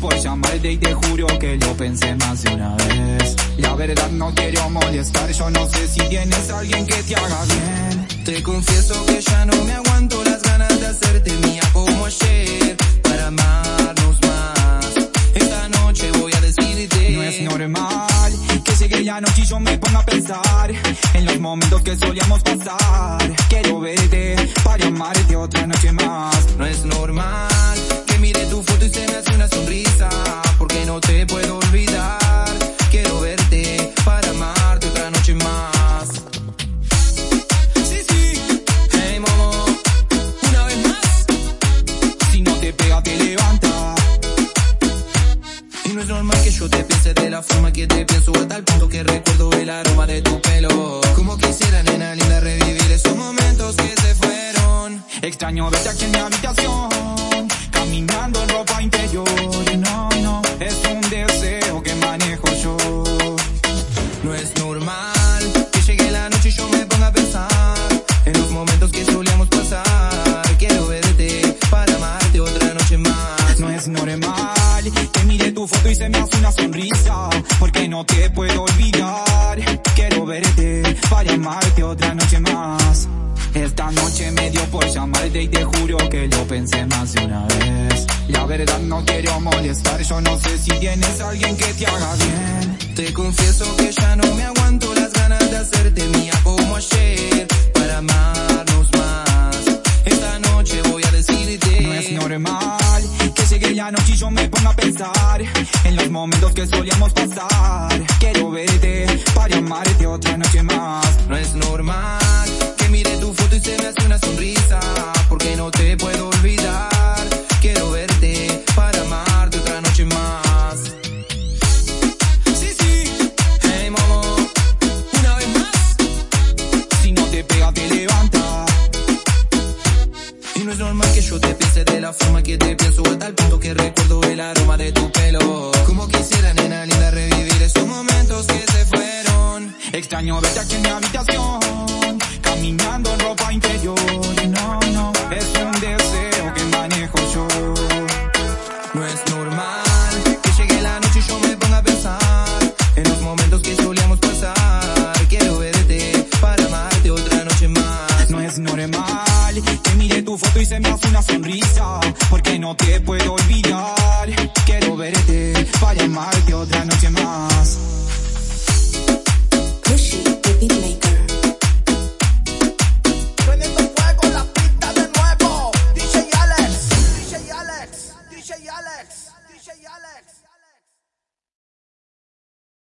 por llamarte y te juro que lo pensé más de una vez. La verdad no quiero molestar, yo no sé si tienes alguien que te haga bien. Te confieso que ya no me aguanto las ganas de hacerte mía como ayer, para amarnos más. Esta noche voy a decirte. No es normal que llegue la noche y yo me ponga a pensar en los momentos que solíamos pasar. Quiero verte para amarte otra noche más. No es normal foto y se me hace una sonrisa, porque no te puedo olvidar. Quiero verte para amarte otra noche más. Sí, sí, Hey momo, una vez más. si no te pega te levanta. Y no es normal que yo te piense de la forma que te pienso a tal punto que recuerdo el aroma de tu pelo. Como quisiera, nena linda, revivir esos momentos que se fueron. Extraño verte aquí en mi habitación, que mire tu foto y se me hace una sonrisa, porque no te puedo olvidar. Quiero verte para amarte otra noche más. Esta noche me dio por llamarte y te juro que lo pensé más de una vez. La verdad no quiero molestar, yo no sé si tienes alguien que te haga bien. Te confieso que ya no me aguanto las ganas de hacerte mía como ayer para amarnos yo me ponga a pensar en los momentos que solíamos pasar. Quiero verte para amarte otra noche más. Normal que yo te piense de la forma que te pienso a tal punto que recuerdo el aroma de tu pelo. Como quisiera, nena linda, revivir esos momentos que se fueron. Extraño verte aquí en mi habitación, caminando en ropa interior. Normal que mire tu foto y se me hace una sonrisa, porque no te puedo olvidar. Quiero verte para amarte otra noche más. Cushy, the beatmaker. Prendiendo fuego la pista de nuevo. DJ Alex, DJ Alex, DJ Alex, DJ Alex.